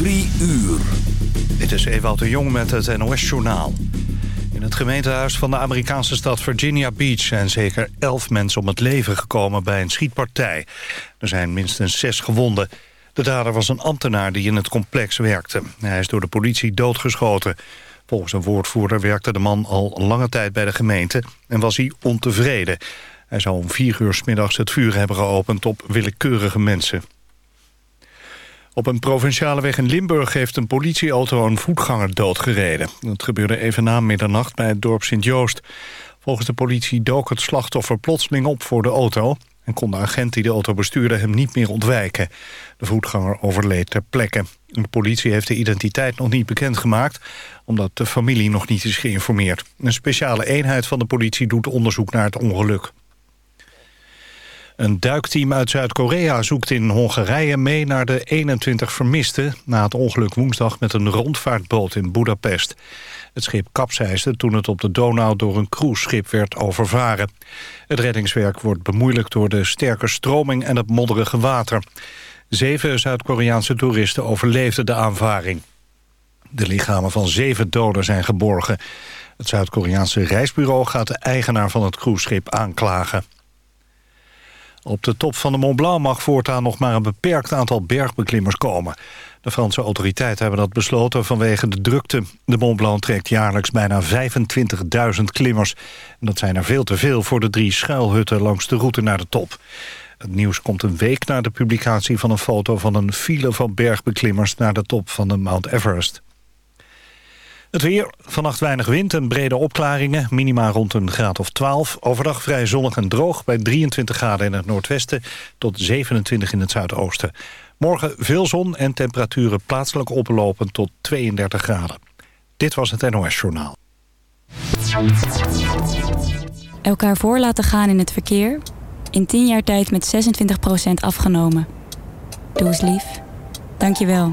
Drie uur. Dit is Ewout de Jong met het NOS-journaal. In het gemeentehuis van de Amerikaanse stad Virginia Beach... zijn zeker elf mensen om het leven gekomen bij een schietpartij. Er zijn minstens zes gewonden. De dader was een ambtenaar die in het complex werkte. Hij is door de politie doodgeschoten. Volgens een woordvoerder werkte de man al lange tijd bij de gemeente... en was hij ontevreden. Hij zou om vier uur s middags het vuur hebben geopend op willekeurige mensen. Op een provinciale weg in Limburg heeft een politieauto een voetganger doodgereden. Dat gebeurde even na middernacht bij het dorp Sint-Joost. Volgens de politie dook het slachtoffer plotseling op voor de auto... en kon de agent die de auto bestuurde hem niet meer ontwijken. De voetganger overleed ter plekke. De politie heeft de identiteit nog niet bekendgemaakt... omdat de familie nog niet is geïnformeerd. Een speciale eenheid van de politie doet onderzoek naar het ongeluk. Een duikteam uit Zuid-Korea zoekt in Hongarije mee naar de 21 vermisten... na het ongeluk woensdag met een rondvaartboot in Budapest. Het schip kapseisde toen het op de Donau door een cruiseschip werd overvaren. Het reddingswerk wordt bemoeilijkt door de sterke stroming en het modderige water. Zeven Zuid-Koreaanse toeristen overleefden de aanvaring. De lichamen van zeven doden zijn geborgen. Het Zuid-Koreaanse reisbureau gaat de eigenaar van het cruiseschip aanklagen. Op de top van de Mont Blanc mag voortaan nog maar een beperkt aantal bergbeklimmers komen. De Franse autoriteiten hebben dat besloten vanwege de drukte. De Mont Blanc trekt jaarlijks bijna 25.000 klimmers. En dat zijn er veel te veel voor de drie schuilhutten langs de route naar de top. Het nieuws komt een week na de publicatie van een foto van een file van bergbeklimmers naar de top van de Mount Everest. Het weer, vannacht weinig wind en brede opklaringen. Minima rond een graad of 12. Overdag vrij zonnig en droog bij 23 graden in het noordwesten... tot 27 in het zuidoosten. Morgen veel zon en temperaturen plaatselijk oplopen tot 32 graden. Dit was het NOS Journaal. Elkaar voor laten gaan in het verkeer. In 10 jaar tijd met 26% afgenomen. Doe eens lief. Dank je wel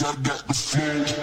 I got the flow.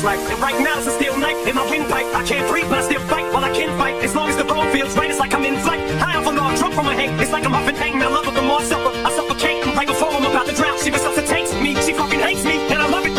feels right. And right now it's a steel knife in my windpipe. I can't breathe, but I still fight. While I can fight, as long as the road feels right, it's like I'm in flight. High off a log, drunk from my hate. It's like I'm up and hanging. I love it the more I suffer. I suffocate right before I'm about to drown. She resuscitates me. She fucking hates me, and I love it.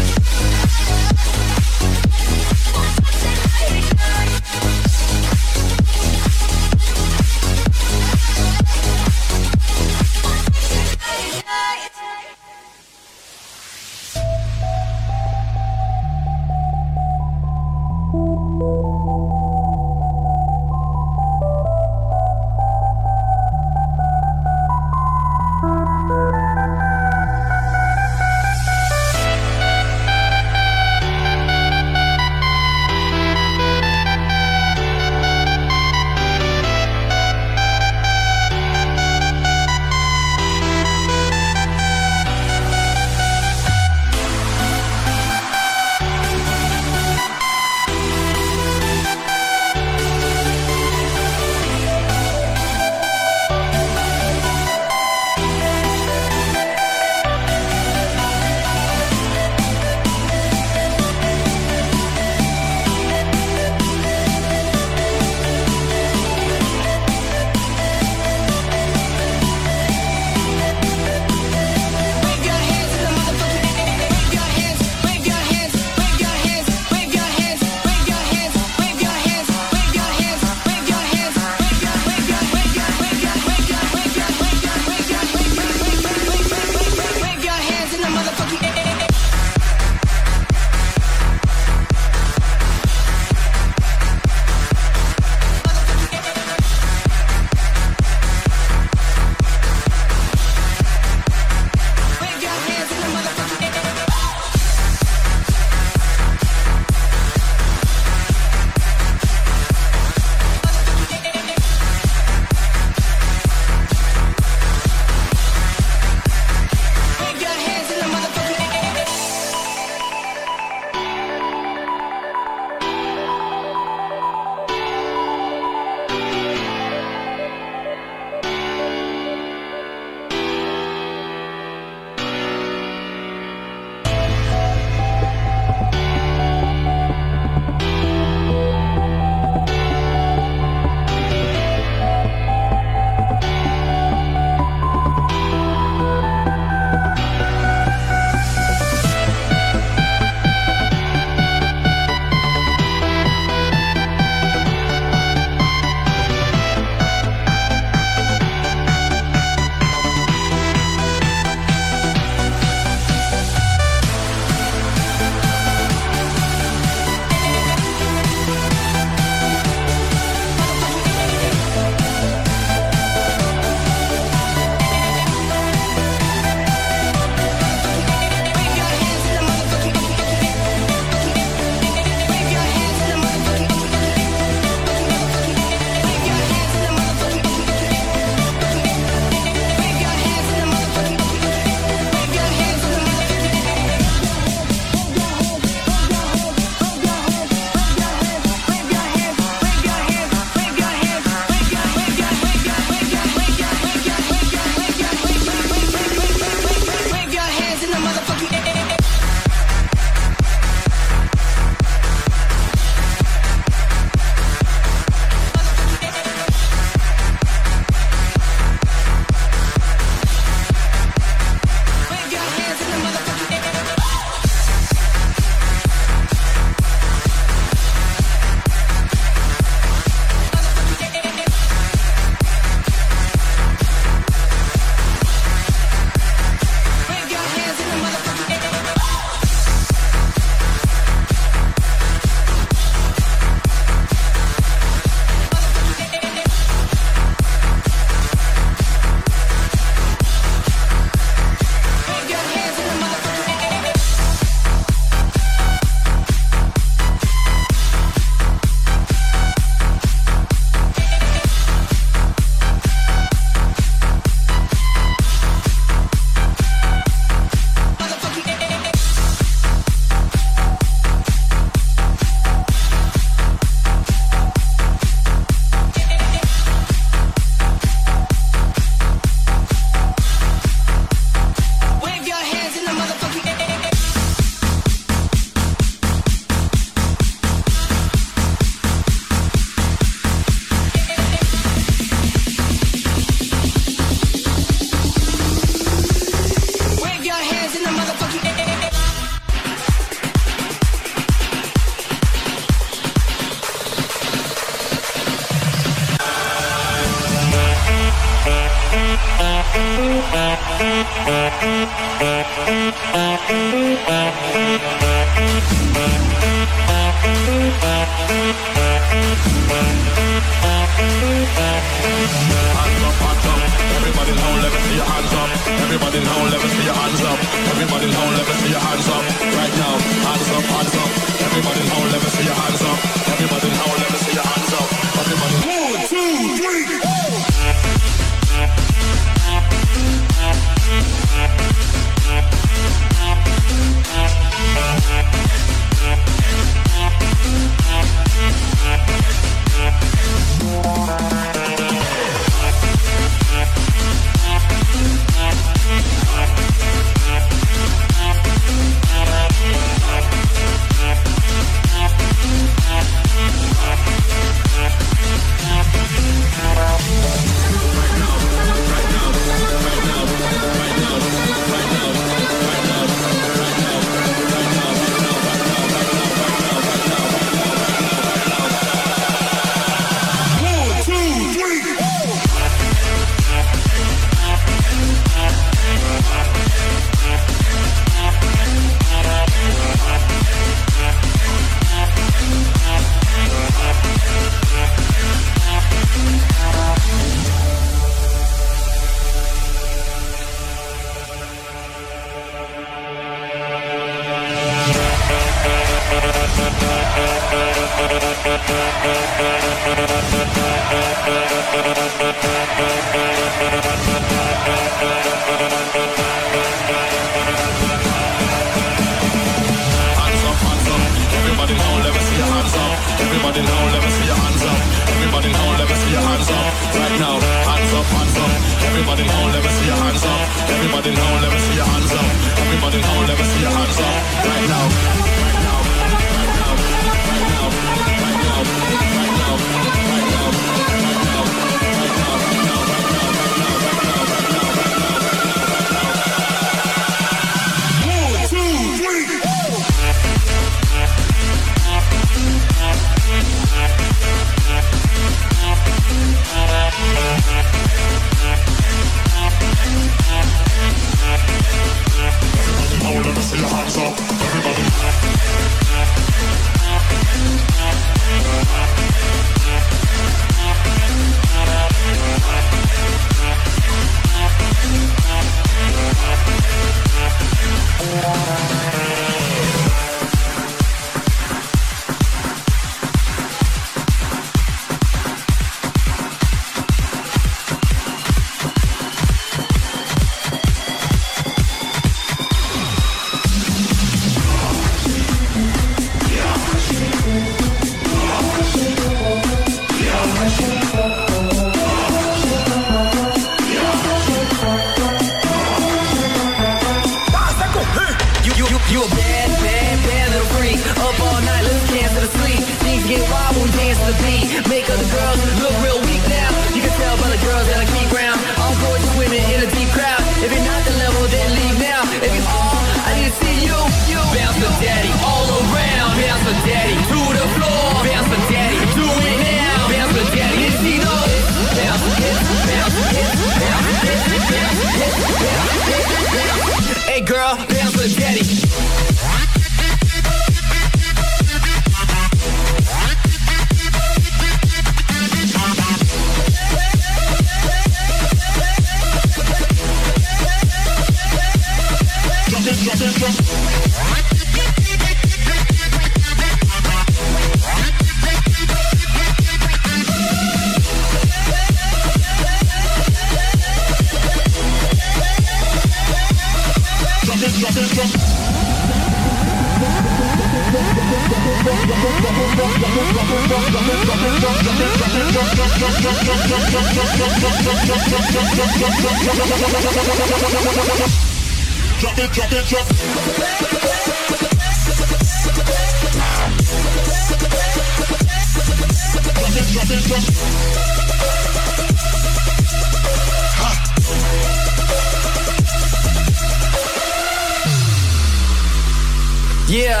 Yeah,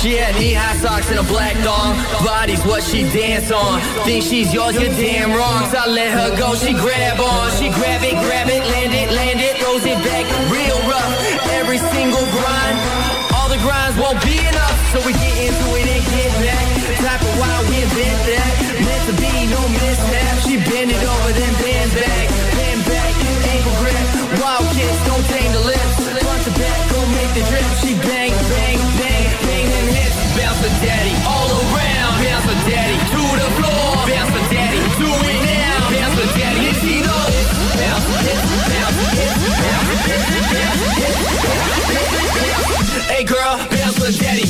she had knee high socks and a black thong. Body's what she dance on. Think she's yours, you're damn wrong. So I let her go, she grab on. She grab it, grab it, land it, land it, throws it back real rough. Every single grind, all the grinds won't be enough. So we get into it and get back. Type of wild, we invent that. Meant to be, no mishap. She bend it over, then bend back. Bend back, ankle grip. Wild kiss, don't tame the lips. Punch the back, go make the drip. She bend for daddy. All around, bounce daddy. To the floor, daddy. Do it now, daddy. Hey girl, bounce for daddy.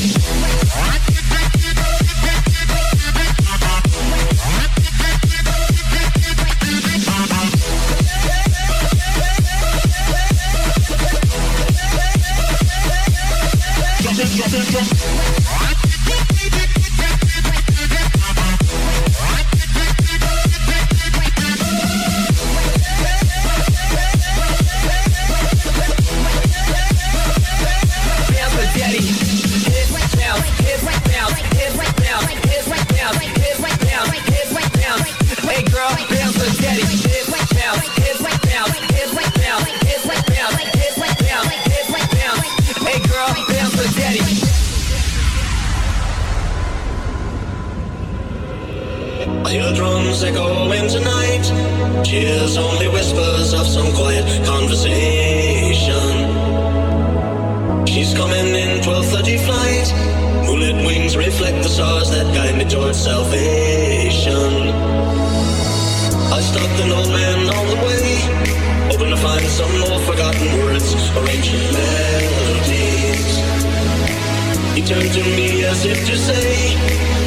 ears, only whispers of some quiet conversation. She's coming in 12:30 flight. Moonlit wings reflect the stars that guide me towards salvation. I stopped an old man on the way, hoping to find some old forgotten words or ancient melodies. He turned to me as if to say.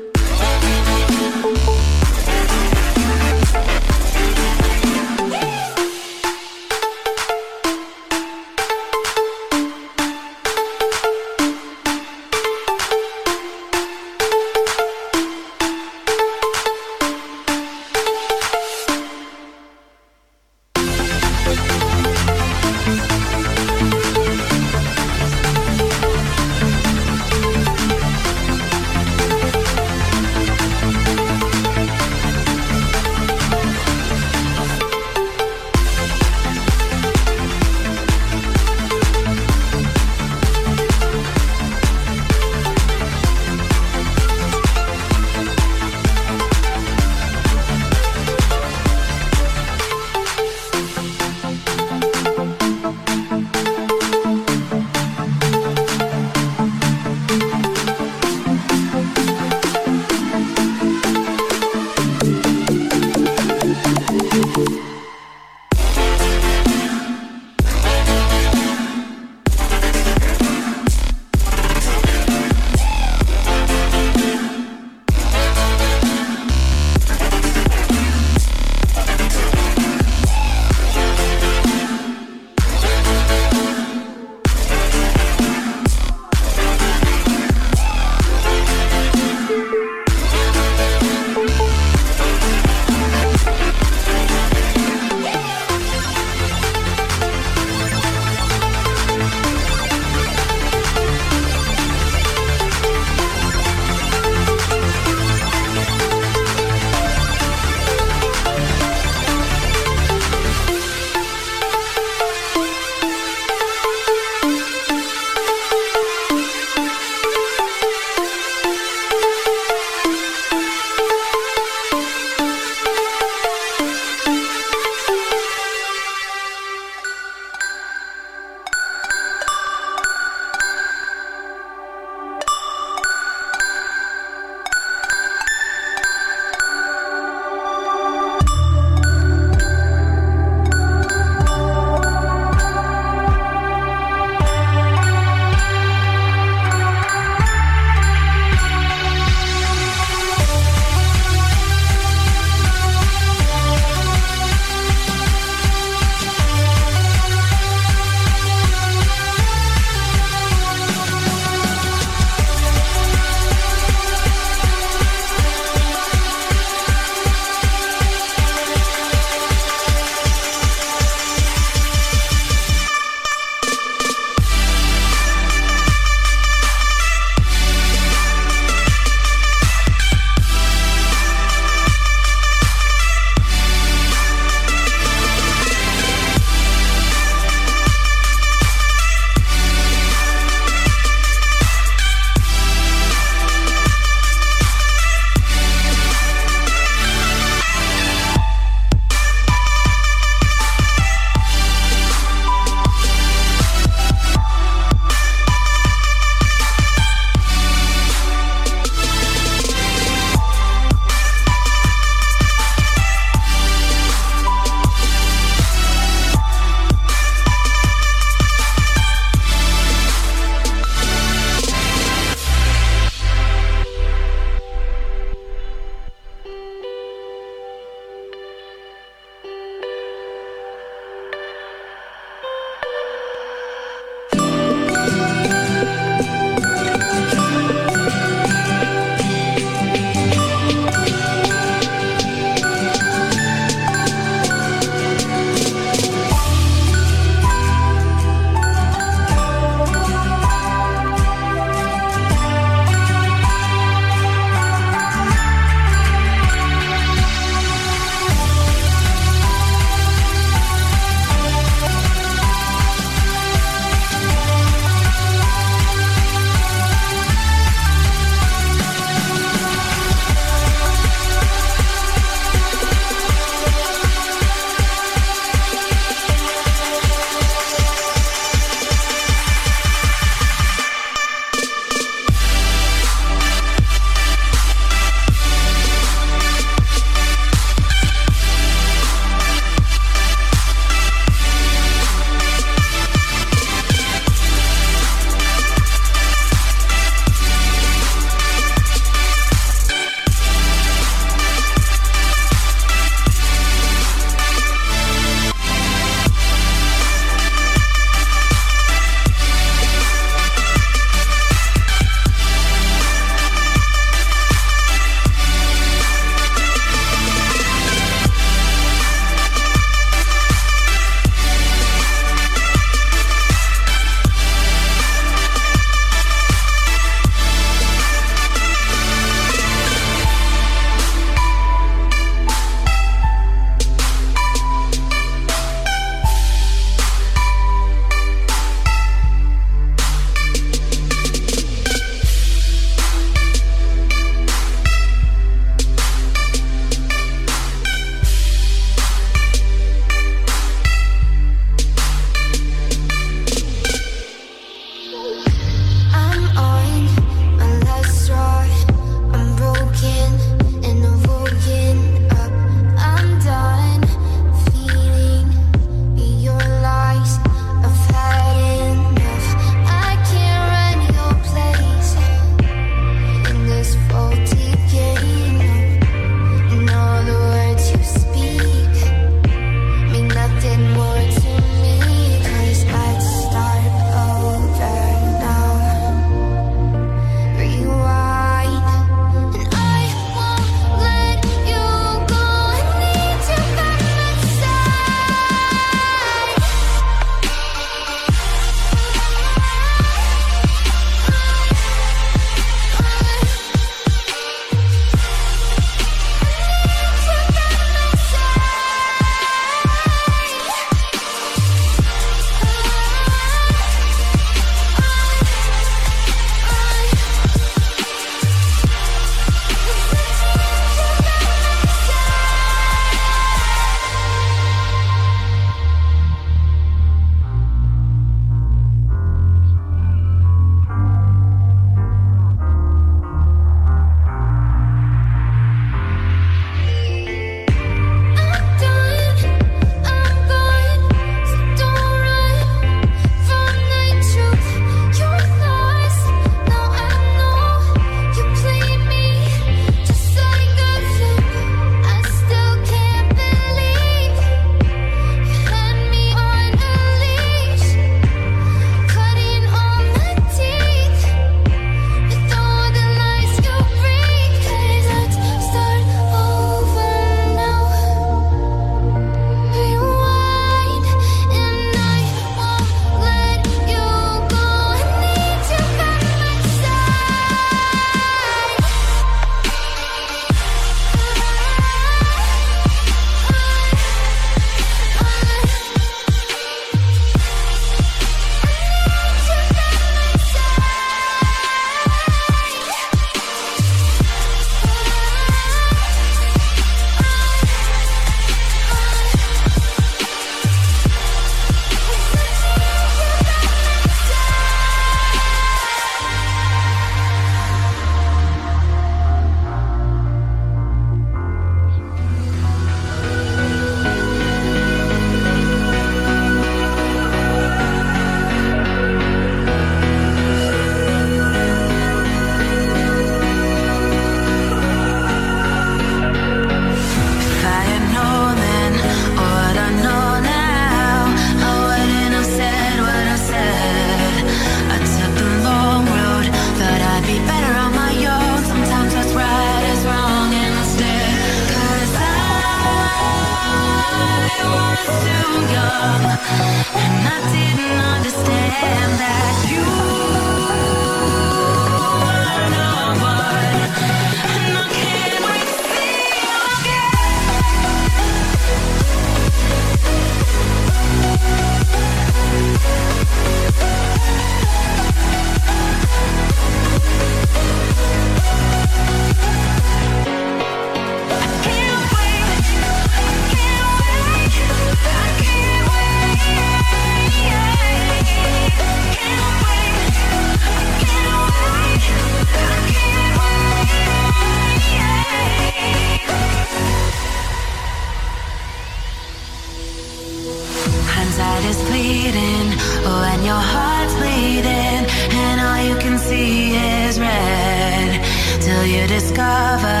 discover.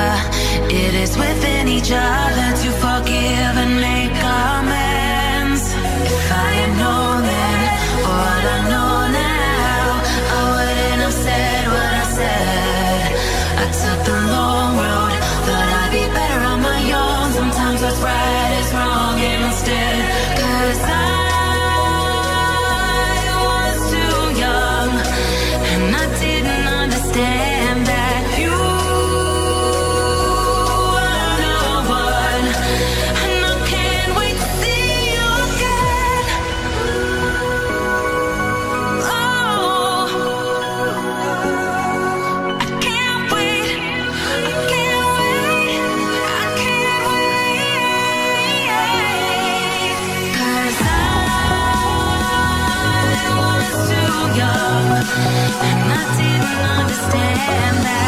It is within each other to forgive and make our and that